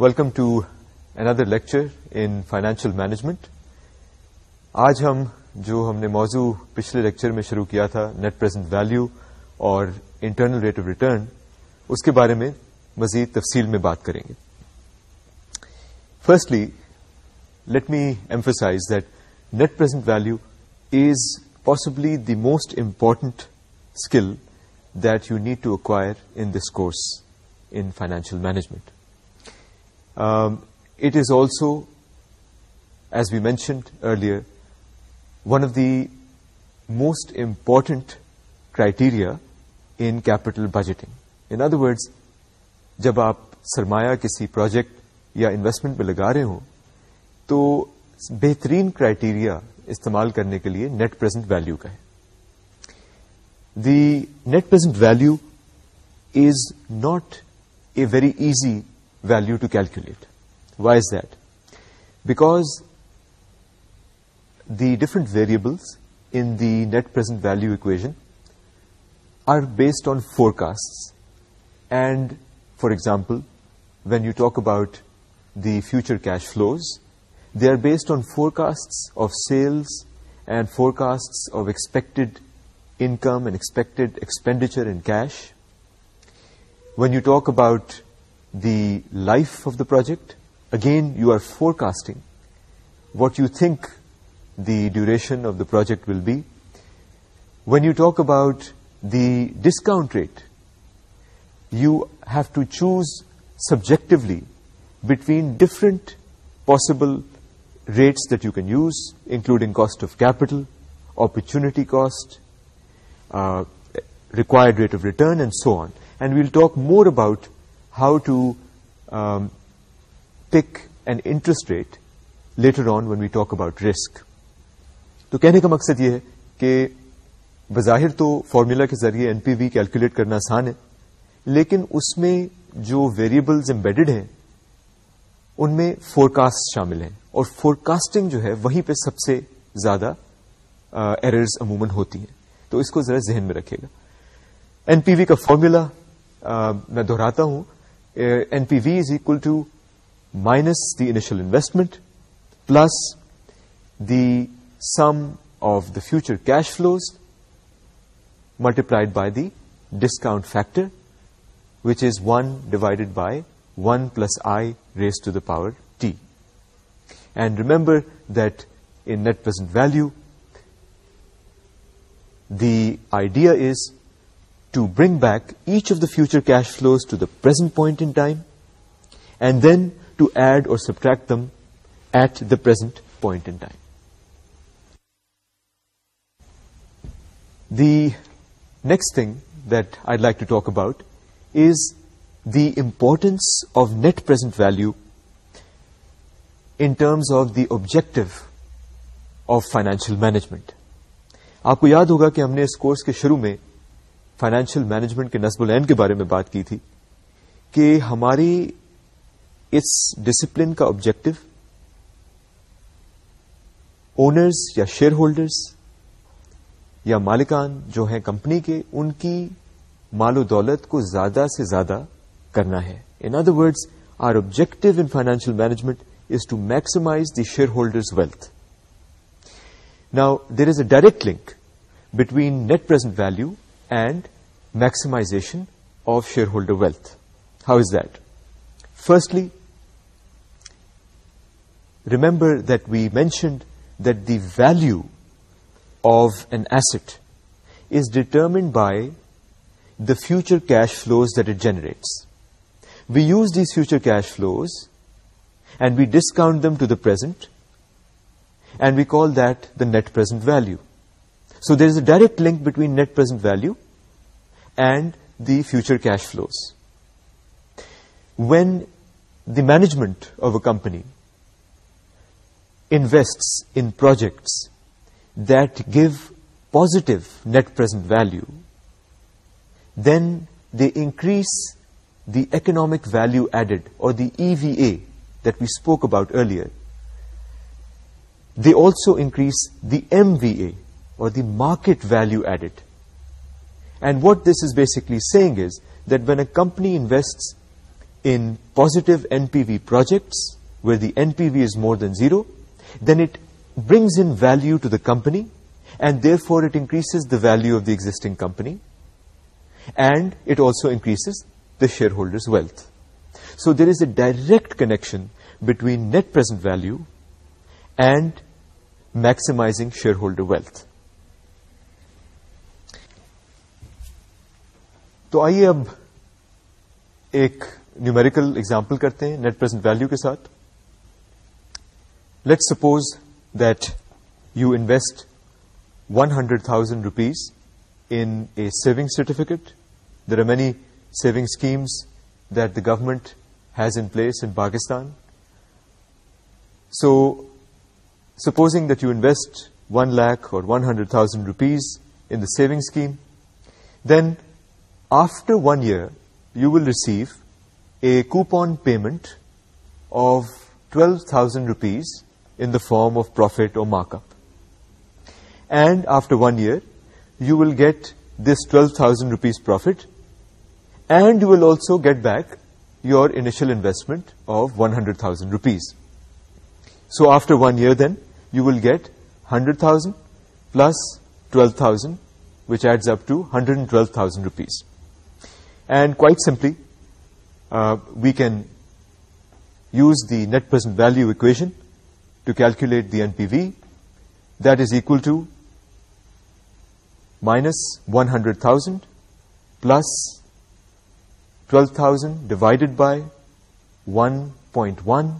Welcome to another lecture in financial management آج ہم جو ہم نے موضوع پچھلے لیکچر میں شروع کیا تھا نیٹ پرزینٹ ویلو اور انٹرنل ریٹ آف ریٹرن اس کے بارے میں مزید تفصیل میں بات کریں گے firstly let me emphasise that net present value is possibly the most important skill that you need to acquire in this course in financial management it is also as we mentioned earlier one of the most important criteria in capital budgeting in other words جب آپ سرمایہ کسی project یا investment پہ لگا رہے ہوں تو بہترین کرائیٹیریا استعمال کرنے کے لیے نیٹ پرزنٹ ویلو کا ہے the net present value is not a very easy value to calculate. Why is that? Because the different variables in the net present value equation are based on forecasts, and for example when you talk about the future cash flows, they are based on forecasts of sales and forecasts of expected income and expected expenditure in cash. When you talk about the life of the project. Again, you are forecasting what you think the duration of the project will be. When you talk about the discount rate, you have to choose subjectively between different possible rates that you can use, including cost of capital, opportunity cost, uh, required rate of return, and so on. And we'll talk more about how pick and interest rate later on when we talk about risk تو کہنے کا مقصد یہ ہے کہ بظاہر تو formula کے ذریعے این پی وی کیلکولیٹ کرنا آسان ہے لیکن اس میں جو ویریبلز امبیڈڈ ہیں ان میں فور کاسٹ شامل ہیں اور فور کاسٹنگ جو ہے وہیں پہ سب سے زیادہ ایررز عموماً ہوتی ہیں تو اس کو ذرا ذہن میں رکھے گا این پی وی کا فارمولا میں دہراتا ہوں Uh, NPV is equal to minus the initial investment plus the sum of the future cash flows multiplied by the discount factor, which is 1 divided by 1 plus I raised to the power t. And remember that in net present value, the idea is to bring back each of the future cash flows to the present point in time and then to add or subtract them at the present point the next thing I'd like to talk about is the importance of net present value in terms of the objective of financial management آپ کو یاد ہوگا کہ ہم نے اس کوس کے شروع میں فائنینشیل مینجمنٹ کے نصب العین کے بارے میں بات کی تھی کہ ہماری اس ڈسپلن کا آبجیکٹو اونرز یا شیئر ہولڈرز یا مالکان جو ہیں کمپنی کے ان کی مال و دولت کو زیادہ سے زیادہ کرنا ہے in other words our objective in financial management is to maximise the shareholders wealth now there is a direct link between net present value and maximization of shareholder wealth. How is that? Firstly, remember that we mentioned that the value of an asset is determined by the future cash flows that it generates. We use these future cash flows and we discount them to the present, and we call that the net present value. So there is a direct link between net present value and the future cash flows. When the management of a company invests in projects that give positive net present value, then they increase the economic value added, or the EVA that we spoke about earlier. They also increase the MVA, or the market value added. And what this is basically saying is that when a company invests in positive NPV projects where the NPV is more than zero, then it brings in value to the company, and therefore it increases the value of the existing company, and it also increases the shareholder's wealth. So there is a direct connection between net present value and maximizing shareholder wealth. تو آئیے اب ایک numerical example کرتے ہیں net present value کے ساتھ let suppose that you invest one hundred thousand rupees in a saving certificate there are many saving schemes that the government has in place in Pakistan so supposing that you invest one lakh or one hundred thousand rupees in the saving scheme then After 1 year, you will receive a coupon payment of 12,000 rupees in the form of profit or markup. And after 1 year, you will get this 12,000 rupees profit, and you will also get back your initial investment of 100,000 rupees. So after 1 year then, you will get 100,000 plus 12,000, which adds up to 112,000 rupees. And quite simply, uh, we can use the net present value equation to calculate the NPV. That is equal to minus 100,000 plus 12,000 divided by 1.1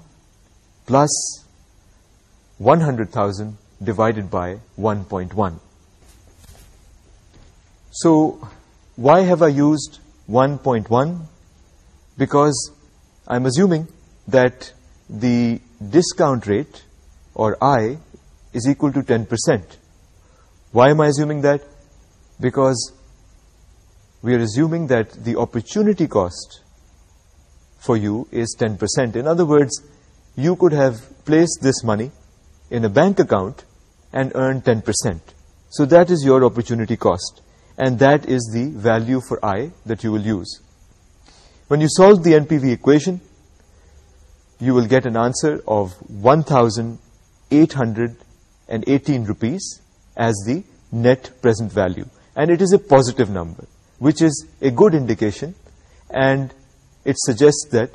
plus 100,000 divided by 1.1. So why have I used 1.1, because I'm assuming that the discount rate, or I, is equal to 10%. Why am I assuming that? Because we are assuming that the opportunity cost for you is 10%. In other words, you could have placed this money in a bank account and earned 10%. So that is your opportunity cost and that is the value for I that you will use. When you solve the NPV equation, you will get an answer of 1,818 rupees as the net present value, and it is a positive number, which is a good indication, and it suggests that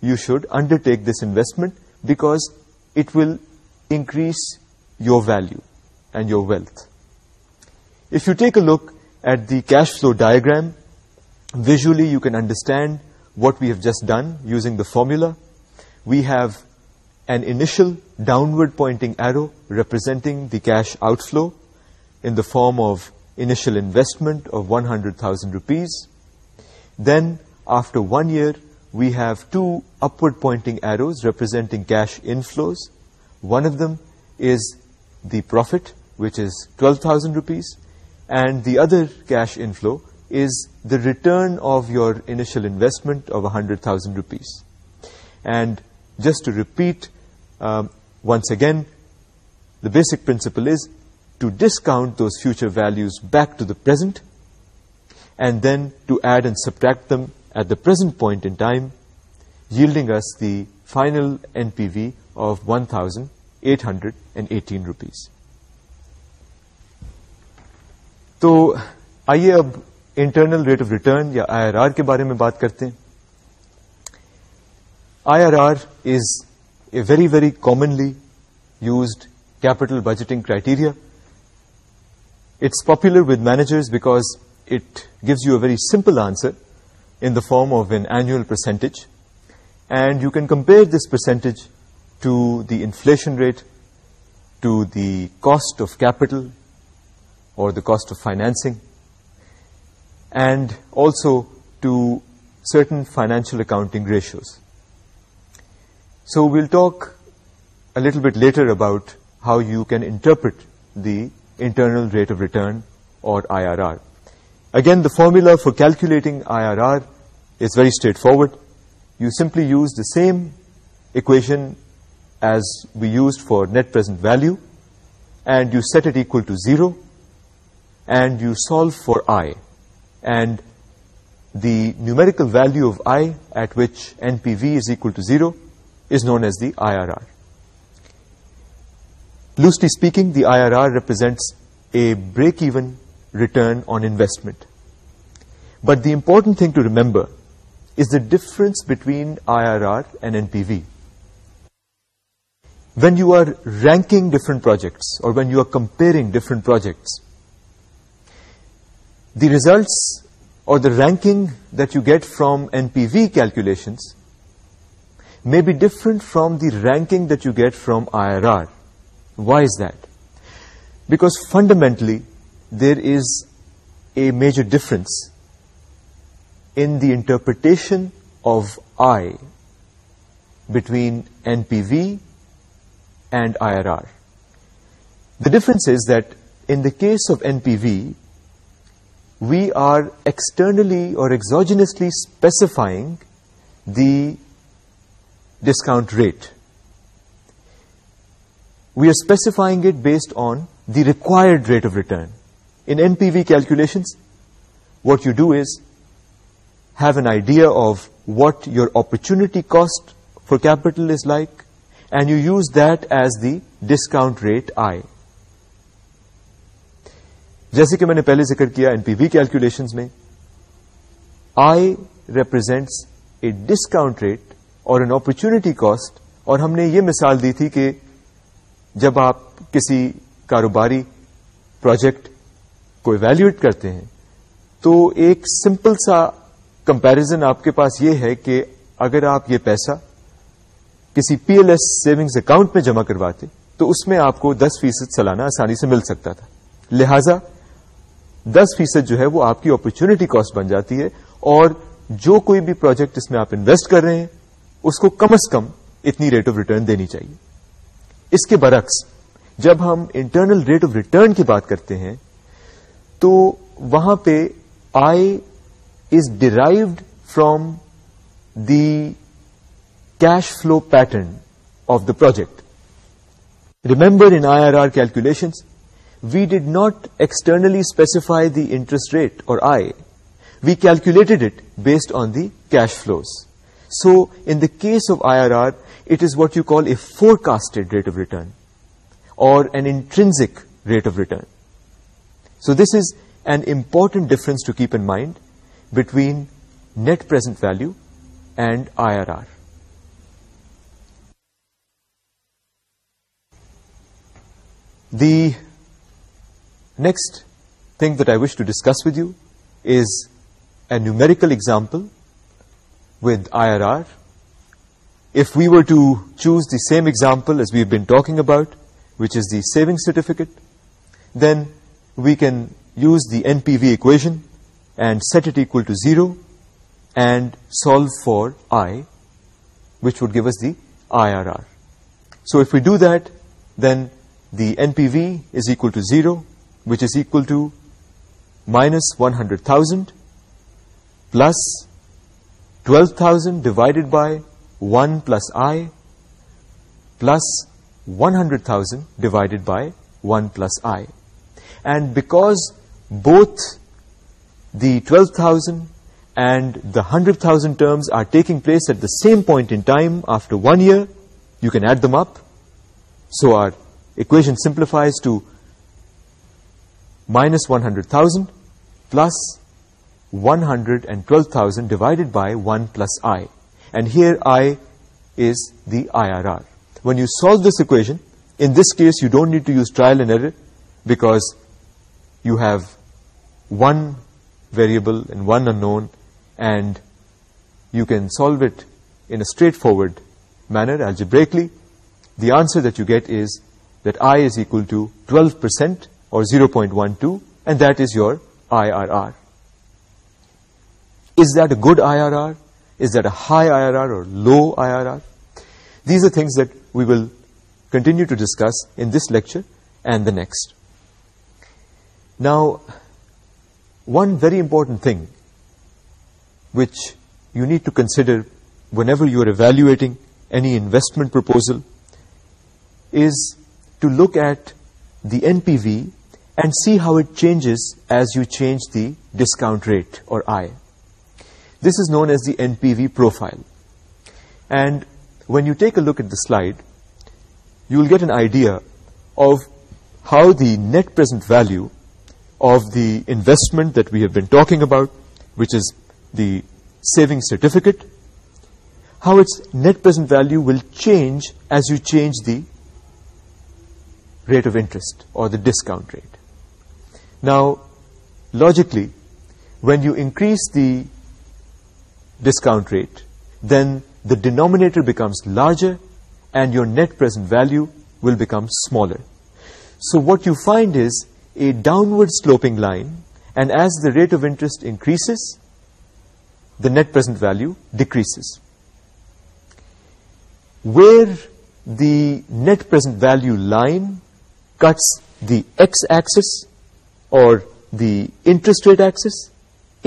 you should undertake this investment because it will increase your value and your wealth. If you take a look at the cash flow diagram, visually you can understand what we have just done using the formula. We have an initial downward pointing arrow representing the cash outflow in the form of initial investment of 100,000 rupees. Then after 1 year, we have two upward pointing arrows representing cash inflows. One of them is the profit, which is 12,000 rupees, and the other cash inflow is the return of your initial investment of 100,000 rupees. And just to repeat, um, once again, the basic principle is to discount those future values back to the present, and then to add and subtract them at the present point in time, yielding us the final NPV of 1,818 rupees. تو آئیے اب internal rate of return یا I R R کے بارے میں بات کرتے ہیں I R R is a very very commonly used capital budgeting criteria it's popular with managers because it gives you a very simple answer in the form of an annual percentage and you can compare this percentage to the inflation rate to the cost of capital or the cost of financing, and also to certain financial accounting ratios. So we'll talk a little bit later about how you can interpret the internal rate of return, or IRR. Again, the formula for calculating IRR is very straightforward. You simply use the same equation as we used for net present value, and you set it equal to 0 and you solve for I, and the numerical value of I at which NPV is equal to 0 is known as the IRR. Loosely speaking, the IRR represents a break-even return on investment. But the important thing to remember is the difference between IRR and NPV. When you are ranking different projects, or when you are comparing different projects, the results or the ranking that you get from NPV calculations may be different from the ranking that you get from IRR. Why is that? Because fundamentally there is a major difference in the interpretation of I between NPV and IRR. The difference is that in the case of NPV, we are externally or exogenously specifying the discount rate. We are specifying it based on the required rate of return. In NPV calculations, what you do is have an idea of what your opportunity cost for capital is like, and you use that as the discount rate I. جیسے کہ میں نے پہلے ذکر کیا N پی V calculation میں I represents a discount rate or an opportunity cost اور ہم نے یہ مثال دی تھی کہ جب آپ کسی کاروباری پروجیکٹ کو ایویلویٹ کرتے ہیں تو ایک سمپل سا کمپیرزن آپ کے پاس یہ ہے کہ اگر آپ یہ پیسہ کسی P L S savings account میں جمع کرواتے تو اس میں آپ کو دس فیصد سلانا آسانی سے مل سکتا تھا لہذا دس فیصد جو ہے وہ آپ کی اپرچونٹی کاسٹ بن جاتی ہے اور جو کوئی بھی پروجیکٹ اس میں آپ انویسٹ کر رہے ہیں اس کو کم از کم اتنی ریٹ آف ریٹرن دینی چاہیے اس کے برعکس جب ہم انٹرنل ریٹ آف ریٹرن کی بات کرتے ہیں تو وہاں پہ I is derived from the cash flow pattern of the project remember in I R R calculations we did not externally specify the interest rate or I. We calculated it based on the cash flows. So in the case of IRR, it is what you call a forecasted rate of return or an intrinsic rate of return. So this is an important difference to keep in mind between net present value and IRR. The Next thing that I wish to discuss with you is a numerical example with IRR. If we were to choose the same example as we've been talking about, which is the savings certificate, then we can use the NPV equation and set it equal to 0 and solve for I, which would give us the IRR. So if we do that, then the NPV is equal to 0 which is equal to minus 100,000 plus 12,000 divided by 1 plus I plus 100,000 divided by 1 plus I. And because both the 12,000 and the 100,000 terms are taking place at the same point in time after 1 year, you can add them up. So our equation simplifies to minus 100,000 plus 112,000 divided by 1 plus I. And here I is the IRR. When you solve this equation, in this case you don't need to use trial and error because you have one variable and one unknown, and you can solve it in a straightforward manner algebraically. The answer that you get is that I is equal to 12% or 0.12, and that is your IRR. Is that a good IRR? Is that a high IRR or low IRR? These are things that we will continue to discuss in this lecture and the next. Now, one very important thing which you need to consider whenever you are evaluating any investment proposal is to look at the NPV and see how it changes as you change the discount rate, or I. This is known as the NPV profile. And when you take a look at the slide, you will get an idea of how the net present value of the investment that we have been talking about, which is the savings certificate, how its net present value will change as you change the rate of interest or the discount rate. Now, logically, when you increase the discount rate, then the denominator becomes larger and your net present value will become smaller. So what you find is a downward sloping line, and as the rate of interest increases, the net present value decreases. Where the net present value line cuts the x-axis, or the interest rate axis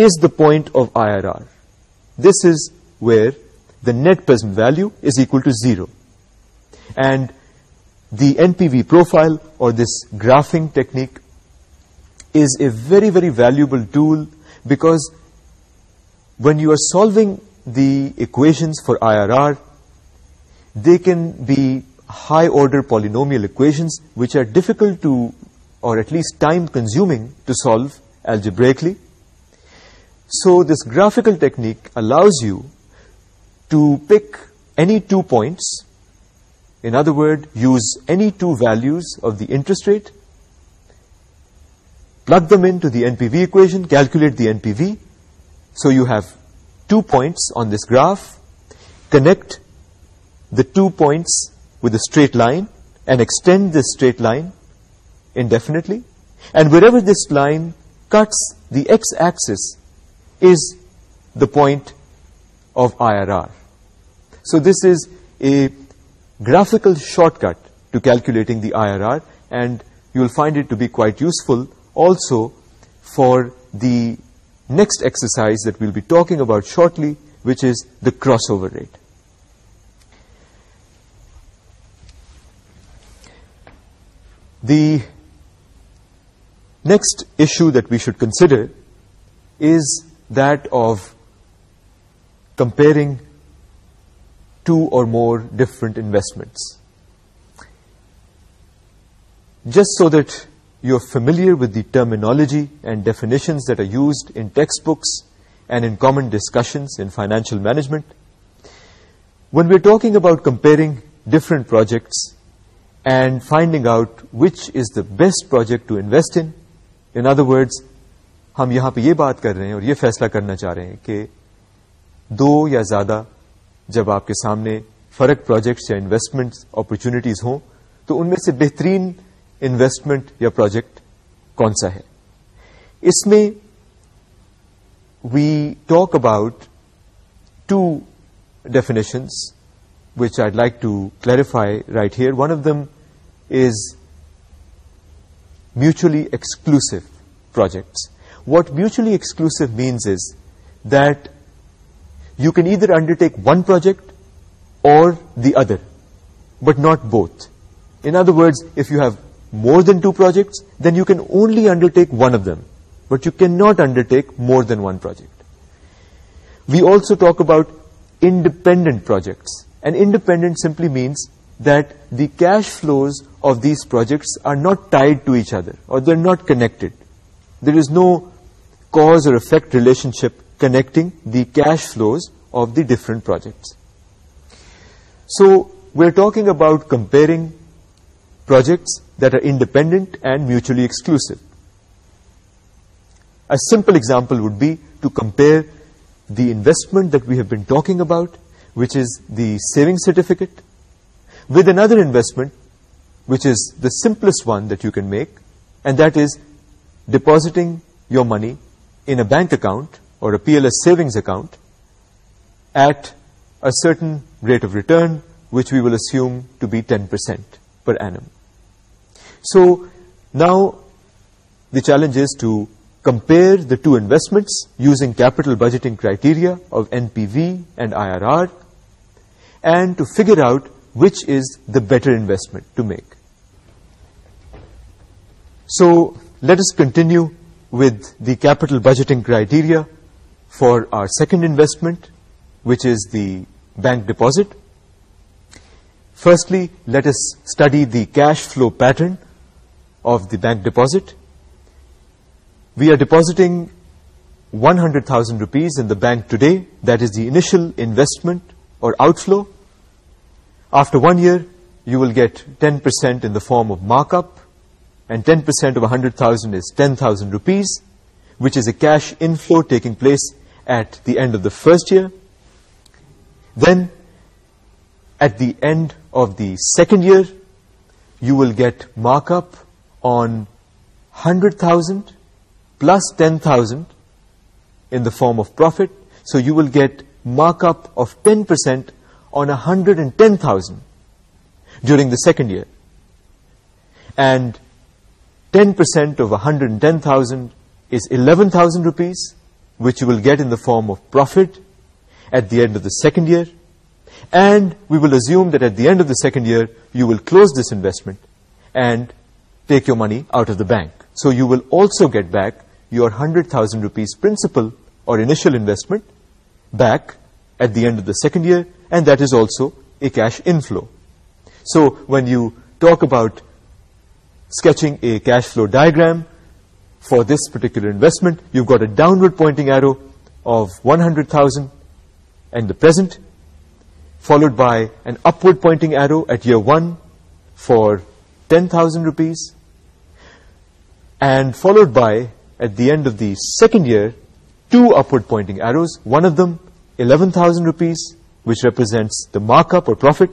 is the point of IRR. This is where the net present value is equal to 0. And the NPV profile or this graphing technique is a very, very valuable tool, because when you are solving the equations for IRR, they can be high order polynomial equations which are difficult to or at least time-consuming to solve algebraically. So this graphical technique allows you to pick any 2 points, in other words, use any 2 values of the interest rate, plug them into the NPV equation, calculate the NPV, so you have 2 points on this graph, connect the 2 points with a straight line, and extend this straight line indefinitely, and wherever this line cuts the x-axis is the point of IRR. So this is a graphical shortcut to calculating the IRR, and you will find it to be quite useful also for the next exercise that we'll be talking about shortly, which is the crossover rate. The Next issue that we should consider is that of comparing two or more different investments. Just so that you're familiar with the terminology and definitions that are used in textbooks and in common discussions in financial management, when we're talking about comparing different projects and finding out which is the best project to invest in, in other words ہم یہاں پہ یہ بات کر رہے ہیں اور یہ فیصلہ کرنا چاہ رہے ہیں کہ دو یا زیادہ جب آپ کے سامنے فرق پروجیکٹس یا انویسٹمنٹ اپرچونیٹیز ہوں تو ان میں سے بہترین انویسٹمنٹ یا پروجیکٹ کون سا ہے اس میں we talk about two definitions which I like to clarify right here one of them is mutually exclusive projects. What mutually exclusive means is that you can either undertake one project or the other, but not both. In other words, if you have more than two projects, then you can only undertake one of them, but you cannot undertake more than one project. We also talk about independent projects, and independent simply means that the cash flows of these projects are not tied to each other, or they're not connected. There is no cause or effect relationship connecting the cash flows of the different projects. So we're talking about comparing projects that are independent and mutually exclusive. A simple example would be to compare the investment that we have been talking about, which is the savings certificate, with another investment, which is the simplest one that you can make, and that is depositing your money in a bank account or a PLS savings account at a certain rate of return, which we will assume to be 10% per annum. So now the challenge is to compare the two investments using capital budgeting criteria of NPV and IRR, and to figure out which is the better investment to make. So let us continue with the capital budgeting criteria for our second investment, which is the bank deposit. Firstly, let us study the cash flow pattern of the bank deposit. We are depositing 100,000 rupees in the bank today. That is the initial investment or outflow. After 1 year, you will get 10% in the form of markup, and 10% of 100,000 is 10,000 rupees, which is a cash inflow taking place at the end of the first year. Then, at the end of the second year, you will get markup on 100,000 plus 10,000 in the form of profit. So you will get markup of 10% on 110,000 during the second year. And 10% of 110,000 is 11,000 rupees, which you will get in the form of profit at the end of the second year. And we will assume that at the end of the second year, you will close this investment and take your money out of the bank. So you will also get back your 100,000 rupees principal or initial investment back at the end of the second year, and that is also a cash inflow. So when you talk about sketching a cash flow diagram for this particular investment, you've got a downward pointing arrow of 100,000 and the present, followed by an upward pointing arrow at year 1 for 10,000 rupees, and followed by, at the end of the second year, two upward pointing arrows, one of them 11,000 rupees, which represents the markup or profit,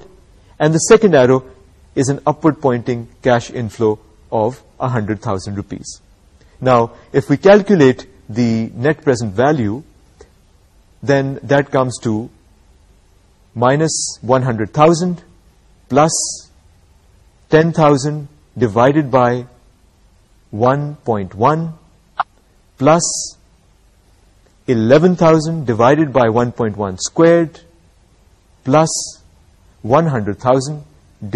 and the second arrow is an upward pointing cash inflow of 100,000 rupees. Now, if we calculate the net present value, then that comes to minus 100,000 plus 10,000 divided by 1.1 plus 11,000 divided by 1.1 squared plus 100,000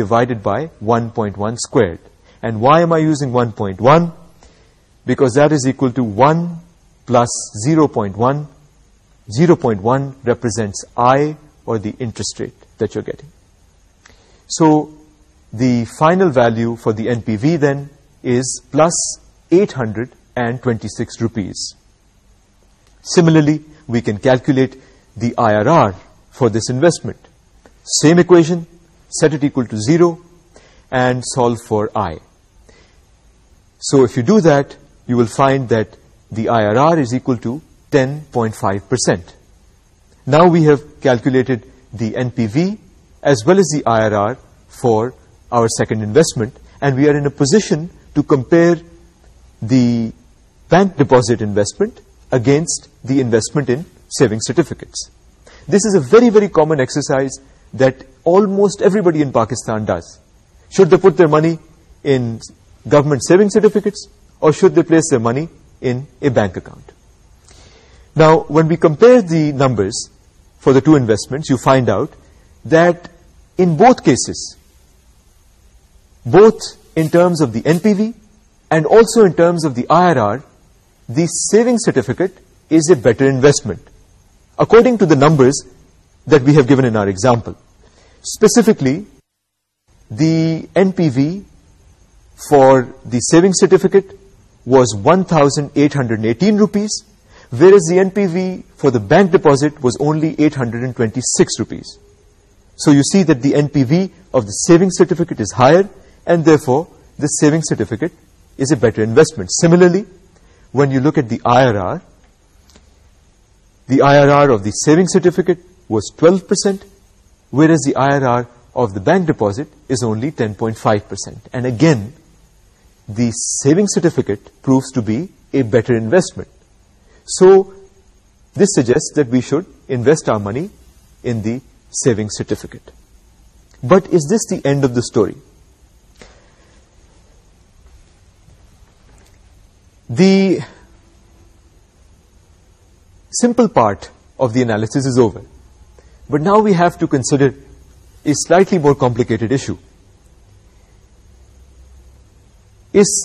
divided by 1.1 squared. And why am I using 1.1? Because that is equal to 1 plus 0.1. 0.1 represents I, or the interest rate that you're getting. So the final value for the NPV then is plus 826 rupees. Similarly, we can calculate the IRR for this investment. Same equation, set it equal to 0 and solve for I. So if you do that, you will find that the IRR is equal to 10.5%. Now we have calculated the NPV as well as the IRR for our second investment, and we are in a position to compare the bank deposit investment against the investment in savings certificates. This is a very, very common exercise that almost everybody in Pakistan does. Should they put their money in government savings certificates, or should they place their money in a bank account? Now, when we compare the numbers for the two investments, you find out that in both cases, both in terms of the NPV and also in terms of the IRR, the savings certificate is a better investment, according to the numbers that we have given in our example. Specifically, the NPV for the savings certificate was 1,818 rupees, whereas the NPV for the bank deposit was only 826 rupees. So you see that the NPV of the savings certificate is higher, and therefore the savings certificate is a better investment. Similarly, when you look at the IRR of the savings certificate was 12%, whereas the IRR of the bank deposit is only 10.5%. And again, the savings certificate proves to be a better investment. So, this suggests that we should invest our money in the savings certificate. But is this the end of the story? The simple part of the analysis is over but now we have to consider a slightly more complicated issue اس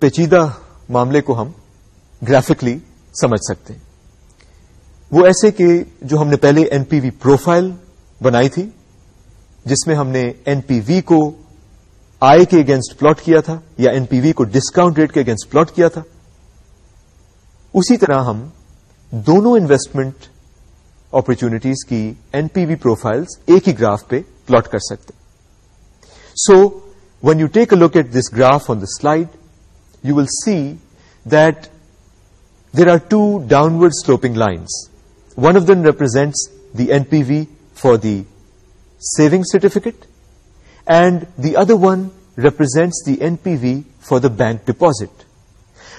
پیچیدہ معاملے کو ہم graphically سمجھ سکتے ہیں وہ ایسے کہ جو ہم نے پہلے این پی وی پروفائل بنائی تھی جس میں ہم نے این پی وی کو آئی کے اگینسٹ پلاٹ کیا تھا یا این پی وی کو ڈسکاؤنٹ ریٹ کے اگینسٹ پلاٹ کیا تھا اسی طرح ہم دونوں انویسٹمنٹ اپرچونٹیز کی این پی وی پروفائلس ایک ہی گراف پہ پلاٹ کر سکتے so when you take a look at this graph on the slide you will see that there are two downward sloping lines one of them represents the N P V for the saving certificate and the other one represents the NPV for the bank deposit.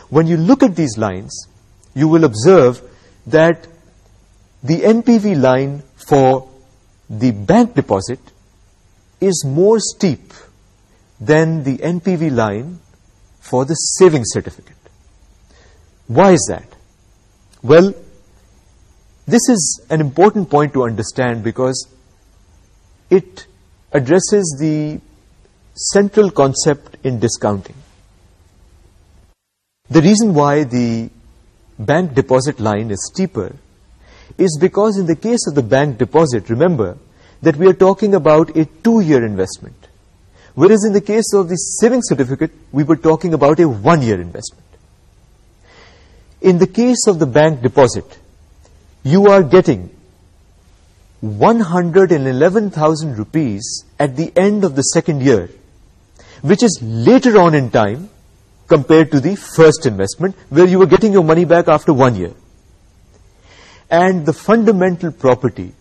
When you look at these lines, you will observe that the NPV line for the bank deposit is more steep than the NPV line for the savings certificate. Why is that? Well, this is an important point to understand because it addresses the central concept in discounting. The reason why the bank deposit line is steeper is because in the case of the bank deposit, remember that we are talking about a 2-year investment, whereas in the case of the savings certificate, we were talking about a 1-year investment. In the case of the bank deposit, you are getting 111,000 rupees at the end of the second year, which is later on in time compared to the first investment where you were getting your money back after 1 year. And the fundamental property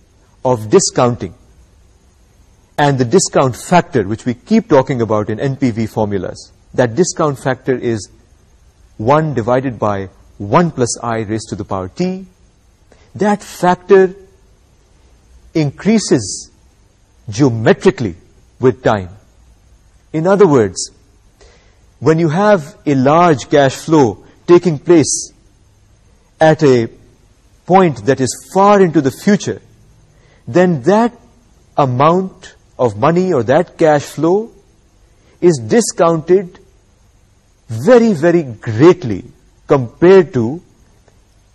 of discounting and the discount factor, which we keep talking about in NPV formulas, that discount factor is 1 divided by 1 plus I raised to the power t. That factor increases geometrically with time. In other words, when you have a large cash flow taking place at a point that is far into the future, then that amount of money or that cash flow is discounted very, very greatly compared to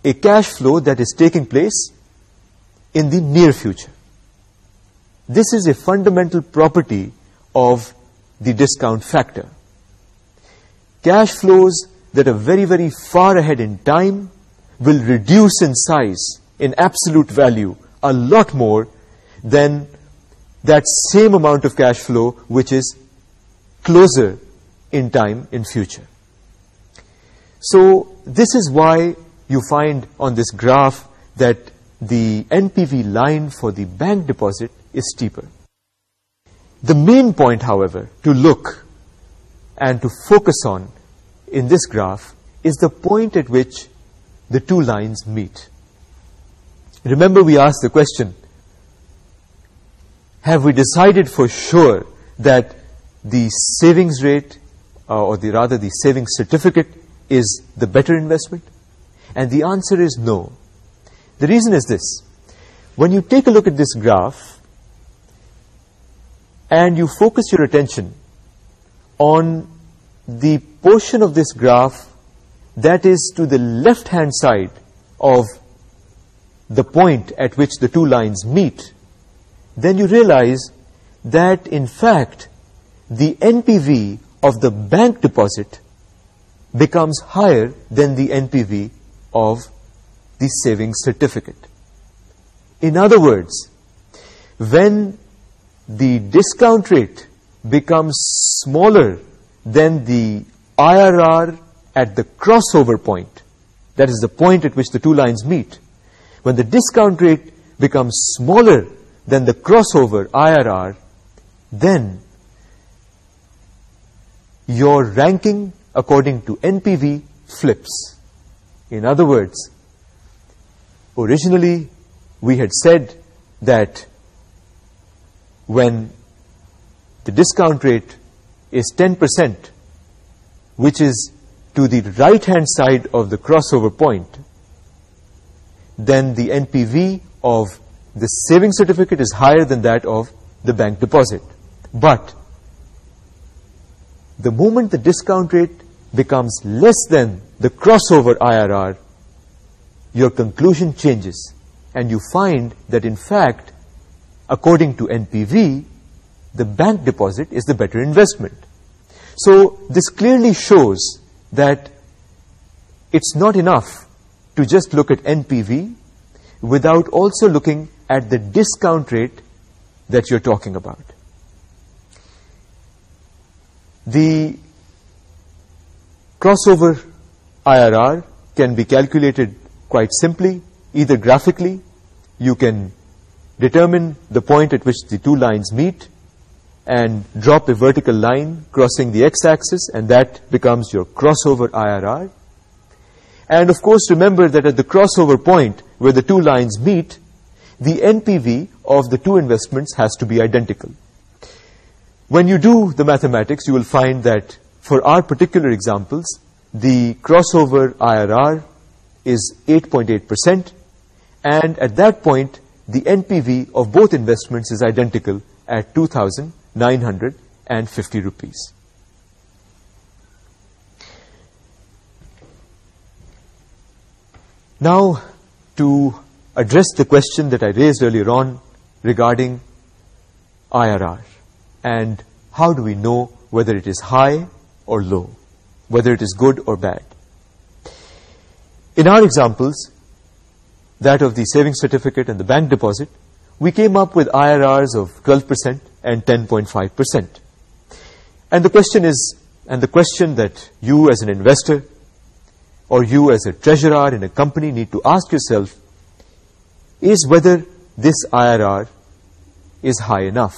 a cash flow that is taking place in the near future. This is a fundamental property of the discount factor. Cash flows that are very, very far ahead in time will reduce in size, in absolute value, a lot more than that same amount of cash flow which is closer in time in future. So this is why you find on this graph that the NPV line for the bank deposit is steeper. The main point, however, to look and to focus on in this graph is the point at which the two lines meet. Remember, we asked the question, have we decided for sure that the savings rate uh, or rather the savings certificate is the better investment? And the answer is no. The reason is this. When you take a look at this graph and you focus your attention on the portion of this graph that is to the left-hand side of the point at which the two lines meet, then you realize that, in fact, the NPV of the bank deposit becomes higher than the NPV of the savings certificate. In other words, when the discount rate becomes smaller than the IRR at the crossover point, that is the point at which the two lines meet, when the discount rate becomes smaller than the crossover IRR, then your ranking according to NPV flips. In other words, Originally, we had said that when the discount rate is 10%, which is to the right-hand side of the crossover point, then the NPV of the savings certificate is higher than that of the bank deposit. But the moment the discount rate becomes less than the crossover IRR, your conclusion changes, and you find that in fact, according to NPV, the bank deposit is the better investment. So this clearly shows that it's not enough to just look at NPV without also looking at the discount rate that you're talking about. The crossover IRR can be calculated Quite simply, either graphically, you can determine the point at which the two lines meet and drop a vertical line crossing the x-axis, and that becomes your crossover IRR. And of course, remember that at the crossover point where the two lines meet, the NPV of the two investments has to be identical. When you do the mathematics, you will find that for our particular examples, the crossover IRR is 8.8%, and at that point the NPV of both investments is identical at 2,950 rupees. Now, to address the question that I raised earlier on regarding IRR and how do we know whether it is high or low, whether it is good or bad. In our examples, that of the savings certificate and the bank deposit, we came up with IRRs of 12% and 10.5%. And the question that you as an investor or you as a treasurer in a company need to ask yourself is whether this IRR is high enough.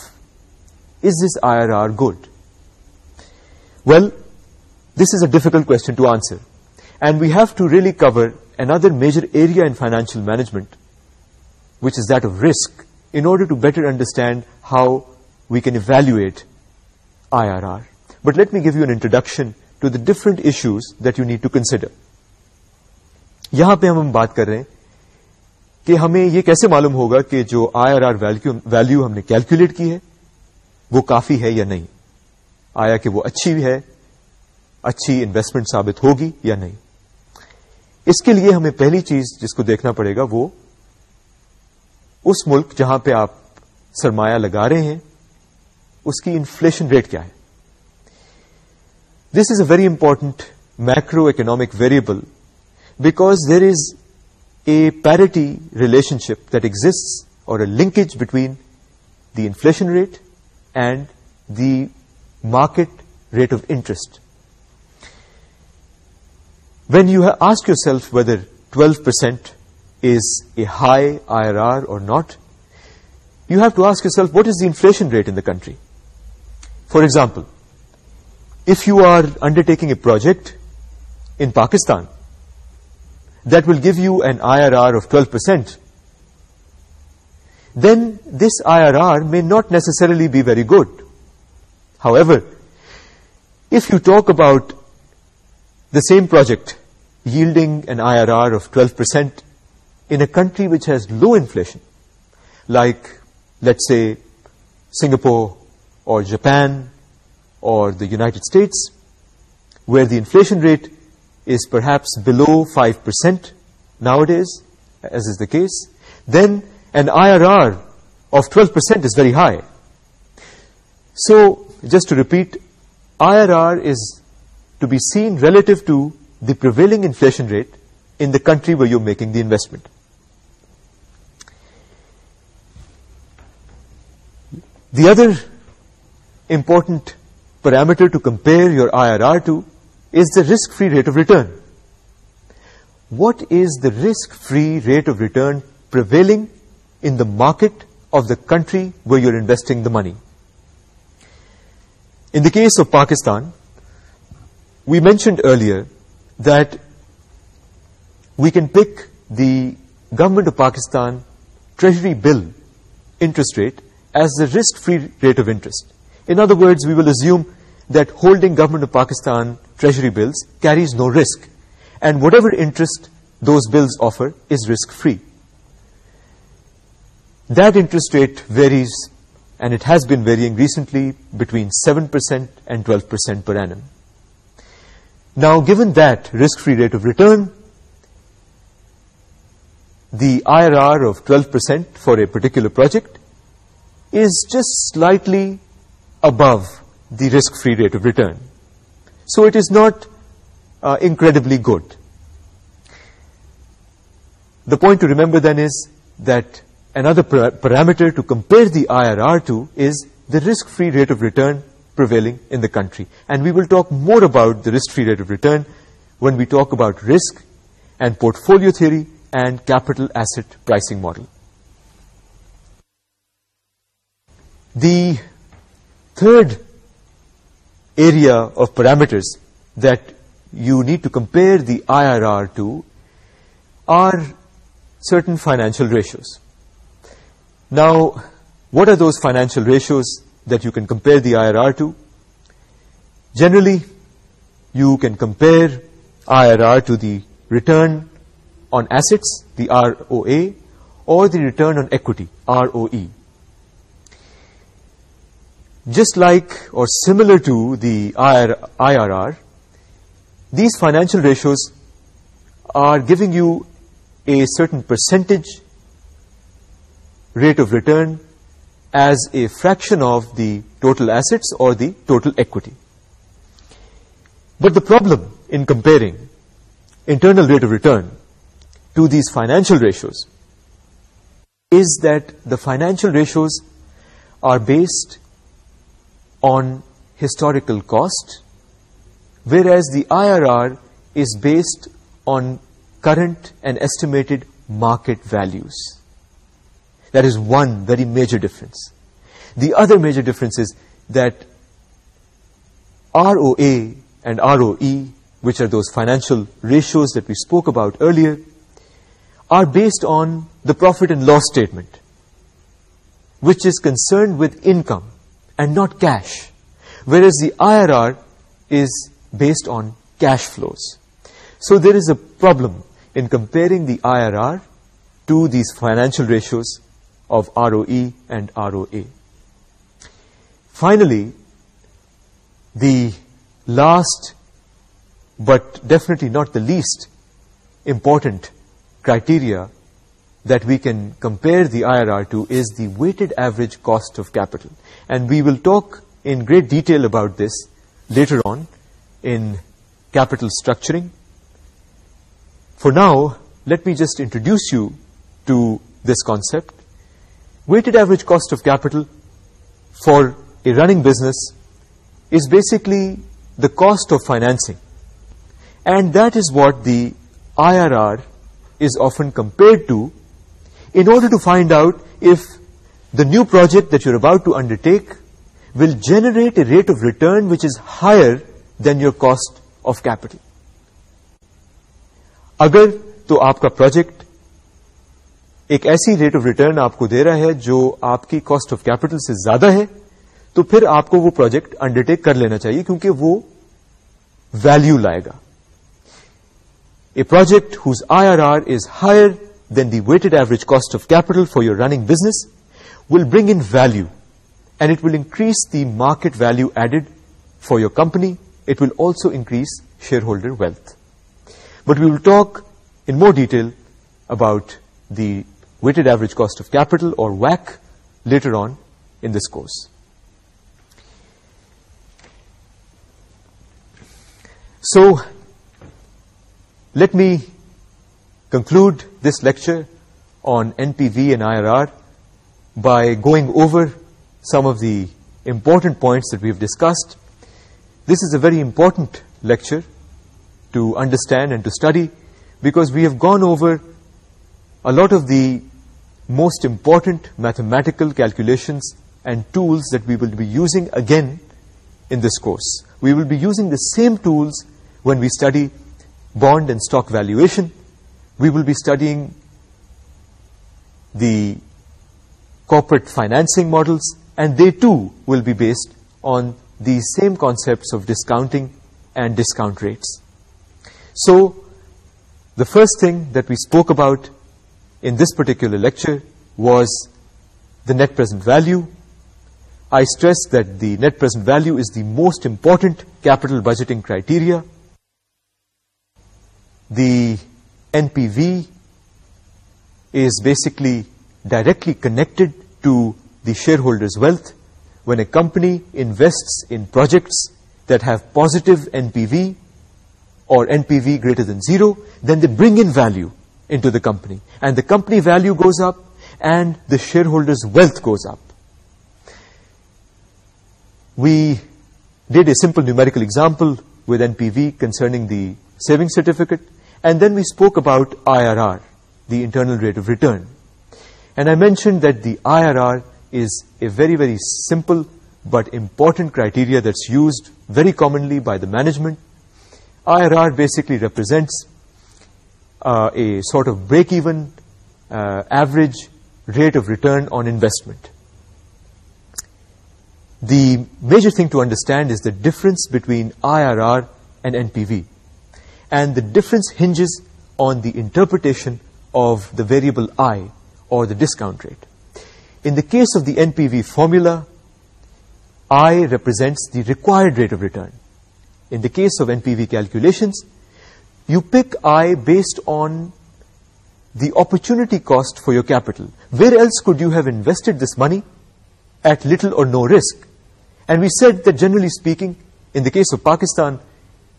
Is this IRR good? Well, this is a difficult question to answer and we have to really cover another major area in financial management which is that risk in order to better understand how we can evaluate I R R but let me give you an introduction to the different issues that you need to consider یہاں پہ ہم بات کر رہے ہیں کہ ہمیں یہ کیسے معلوم ہوگا کہ جو آئی آر آر ویلو ہم نے کیلکولیٹ کی ہے وہ کافی ہے یا نہیں آیا کہ وہ اچھی ہے اچھی انویسٹمنٹ ثابت ہوگی یا نہیں اس کے لیے ہمیں پہلی چیز جس کو دیکھنا پڑے گا وہ اس ملک جہاں پہ آپ سرمایہ لگا رہے ہیں اس کی انفلشن ریٹ کیا ہے this is a very important micro economic variable because there is a parity relationship that exist or a linkage between the inflation rate and the market rate of interest When you ask yourself whether 12% is a high IRR or not, you have to ask yourself, what is the inflation rate in the country? For example, if you are undertaking a project in Pakistan that will give you an IRR of 12%, then this IRR may not necessarily be very good. However, if you talk about the same project yielding an IRR of 12% in a country which has low inflation, like, let's say, Singapore or Japan or the United States, where the inflation rate is perhaps below 5% nowadays, as is the case, then an IRR of 12% is very high. So, just to repeat, IRR is to be seen relative to the prevailing inflation rate in the country where you're making the investment. The other important parameter to compare your IRR to is the risk-free rate of return. What is the risk-free rate of return prevailing in the market of the country where you're investing the money? In the case of Pakistan, we mentioned earlier that we can pick the government of Pakistan treasury bill interest rate as the risk-free rate of interest. In other words, we will assume that holding government of Pakistan treasury bills carries no risk, and whatever interest those bills offer is risk-free. That interest rate varies, and it has been varying recently, between 7% and 12% per annum. Now, given that risk-free rate of return, the IRR of 12% for a particular project is just slightly above the risk-free rate of return. So it is not uh, incredibly good. The point to remember then is that another parameter to compare the IRR to is the risk-free rate of return prevailing in the country. And we will talk more about the risk-free rate of return when we talk about risk and portfolio theory and capital asset pricing model. The third area of parameters that you need to compare the IRR to are certain financial ratios. Now, what are those financial ratios that you can compare the IRR to. Generally, you can compare IRR to the return on assets, the ROA, or the return on equity, ROE. Just like or similar to the IRR, these financial ratios are giving you a certain percentage rate of return as a fraction of the total assets or the total equity. But the problem in comparing internal rate of return to these financial ratios is that the financial ratios are based on historical cost, whereas the IRR is based on current and estimated market values. That is one very major difference. The other major difference is that ROA and ROE, which are those financial ratios that we spoke about earlier, are based on the profit and loss statement, which is concerned with income and not cash, whereas the IRR is based on cash flows. So there is a problem in comparing the IRR to these financial ratios of ROE and ROA. Finally, the last but definitely not the least important criteria that we can compare the IRR to is the weighted average cost of capital. And we will talk in great detail about this later on in capital structuring. For now, let me just introduce you to this concept. Weighted average cost of capital for a running business is basically the cost of finance and that is what the I R R is often compare order to find out if the new project that you about to undertake will generate rate of return which is higher than your cost of capital اگر تو آپ کا project ایک ایسی rate of return آپ کو دے رہا ہے جو آپ کی کاسٹ آف کیپٹل سے زیادہ ہے تو پھر آپ کو وہ پروجیکٹ انڈرٹیک کر لینا چاہیے کیونکہ وہ ویلو لائے گا a project his I R R is higher than the weighted average cost of capital for your running business will bring in value and it will increase the market value add for your company it will also increase shareholder wealth but we will talk in more detail about the weighted average cost of capital, or WACC, later on in this course. So let me conclude this lecture on NPV and IRR by going over some of the important points that we've discussed. This is a very important lecture to understand and to study, because we have gone over a lot of the most important mathematical calculations and tools that we will be using again in this course. We will be using the same tools when we study bond and stock valuation. We will be studying the corporate financing models, and they too will be based on these same concepts of discounting and discount rates. So the first thing that we spoke about in this particular lecture was the net present value. I stressed that the net present value is the most important capital budgeting criteria. The NPV is basically directly connected to the shareholder's wealth. When a company invests in projects that have positive NPV or NPV greater than 0, then they bring in value into the company. And the company value goes up and the shareholders' wealth goes up. We did a simple numerical example with NPV concerning the savings certificate, and then we spoke about IRR, the internal rate of return. And I mentioned that the IRR is a very, very simple but important criteria that's used very commonly by the management. IRR basically represents a sort of break-even average rate of return on investment. The major thing to understand is the difference between IRR and NPV. And the difference hinges on the interpretation of the variable I, or the discount rate. In the case of the NPV formula, I represents the required rate of return. In the case of NPV calculations, you pick I based on the opportunity cost for your capital. Where else could you have invested this money at little or no risk? And we said that generally speaking, in the case of Pakistan,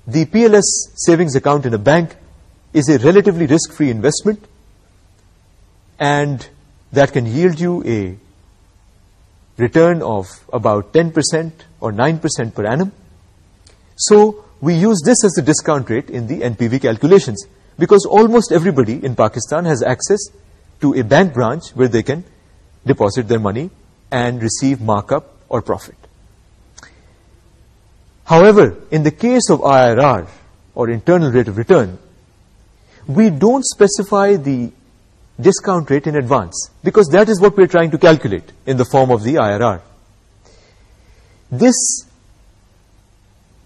the PLS savings account in a bank is a relatively risk-free investment, and that can yield you a return of about 10% or 9% per annum. So we use this as the discount rate in the NPV calculations because almost everybody in Pakistan has access to a bank branch where they can deposit their money and receive markup or profit. However, in the case of IRR, or internal rate of return, we don't specify the discount rate in advance because that is what we're trying to calculate in the form of the IRR. This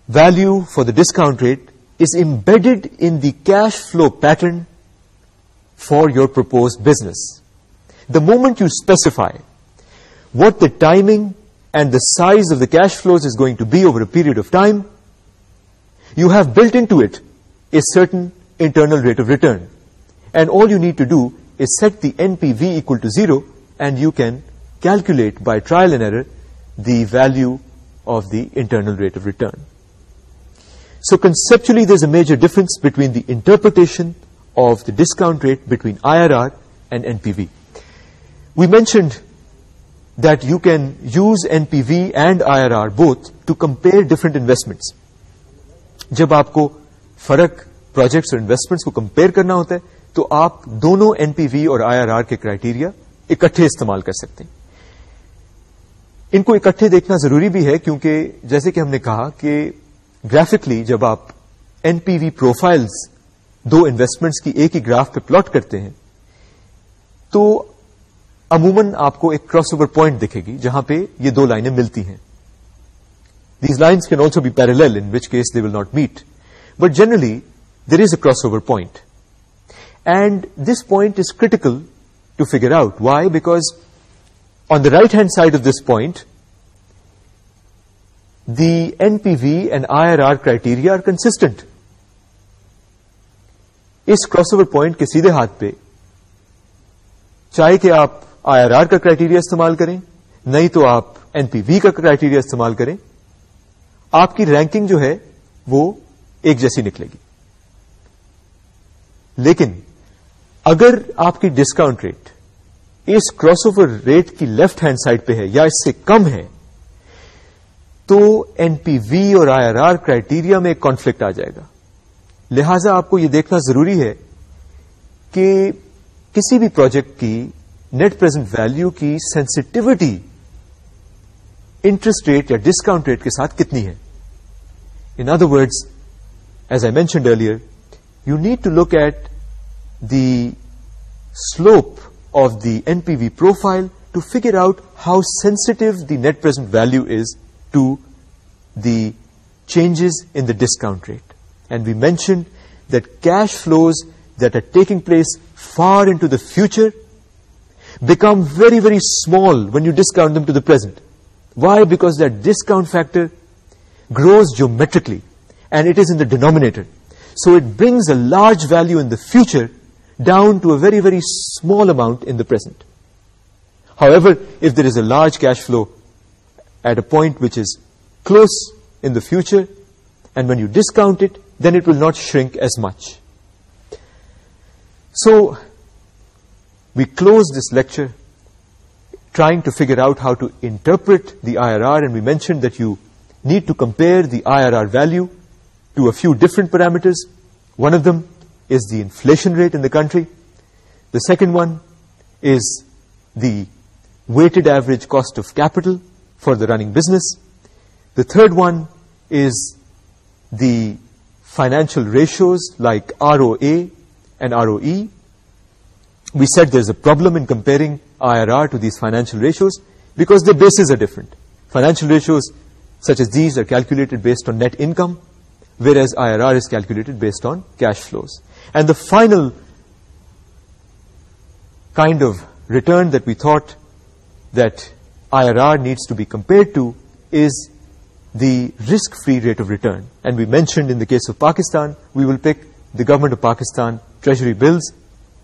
value for the discount rate is embedded in the cash flow pattern for your proposed business. The moment you specify what the timing and the size of the cash flows is going to be over a period of time, you have built into it a certain internal rate of return. And all you need to do is set the NPV equal to 0, and you can calculate by trial and error the value of the internal rate of return. So conceptually there's a major difference between the interpretation of the discount rate between I R R and mentioned P V V mentioned that you can use N P V investments. I R R worth to compare different investments جب آپ کو فرق projects اور investments کو compare کرنا ہوتا ہے تو آپ دونوں این پی وی اور آئی آر آر کے کرائیٹیریا اکٹھے استعمال کر سکتے ہیں ان کو اکٹھے دیکھنا ضروری بھی ہے کیونکہ جیسے کہ ہم نے کہا کہ گرافکلی جب آپ این پی وی پروفائلس دو انویسٹمنٹس کی ایک ہی گراف پہ پلاٹ کرتے ہیں تو عموماً آپ کو ایک کراس اوور پوائنٹ دکھے گی جہاں پہ یہ دو لائنیں ملتی ہیں these lines can also be parallel in which case they will not meet but generally there is a crossover point and this point is critical to figure out why because on the right hand side of this point the N P V and I R R criteria constant us cross over point کے سیدھے ہاتھ پہ چاہے کہ آپ I R R کا criteria استعمال کریں نہیں تو آپ ایم پی وی کا کرائیٹیریا استعمال کریں آپ کی رینکنگ جو ہے وہ ایک جیسی نکلے گی لیکن اگر آپ کی ڈسکاؤنٹ ریٹ اس کراس اوور ریٹ کی لیفٹ ہینڈ سائڈ پہ ہے یا اس سے کم ہے تو این پی وی اور آئی آر آر کرائٹیریا میں ایک کانفلکٹ آ جائے گا لہذا آپ کو یہ دیکھنا ضروری ہے کہ کسی بھی پروجیکٹ کی نیٹ پرزینٹ ویلو کی سینسٹیوٹی انٹرسٹ ریٹ یا ڈسکاؤنٹ ریٹ کے ساتھ کتنی ہے in other words as I mentioned earlier you need to look at the slope of the N P V profile to figure out how sensitive the net present value is to the changes in the discount rate. And we mentioned that cash flows that are taking place far into the future become very, very small when you discount them to the present. Why? Because that discount factor grows geometrically, and it is in the denominator. So it brings a large value in the future down to a very, very small amount in the present. However, if there is a large cash flow at a point which is close in the future, and when you discount it, then it will not shrink as much. So, we close this lecture trying to figure out how to interpret the IRR, and we mentioned that you need to compare the IRR value to a few different parameters. One of them is the inflation rate in the country. The second one is the weighted average cost of capital for the running business. The third one is the financial ratios like ROA and ROE. We said there's a problem in comparing IRR to these financial ratios because their bases are different. Financial ratios such as these are calculated based on net income, whereas IRR is calculated based on cash flows. And the final kind of return that we thought that IRR needs to be compared to is the risk-free rate of return. And we mentioned in the case of Pakistan, we will pick the government of Pakistan treasury bills,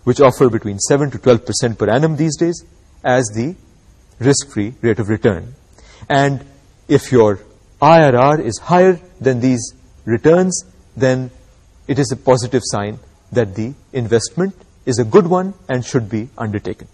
which offer between 7 to 12% per annum these days, as the risk-free rate of return. And if your IRR is higher than these returns, then it is a positive sign that the investment is a good one and should be undertaken.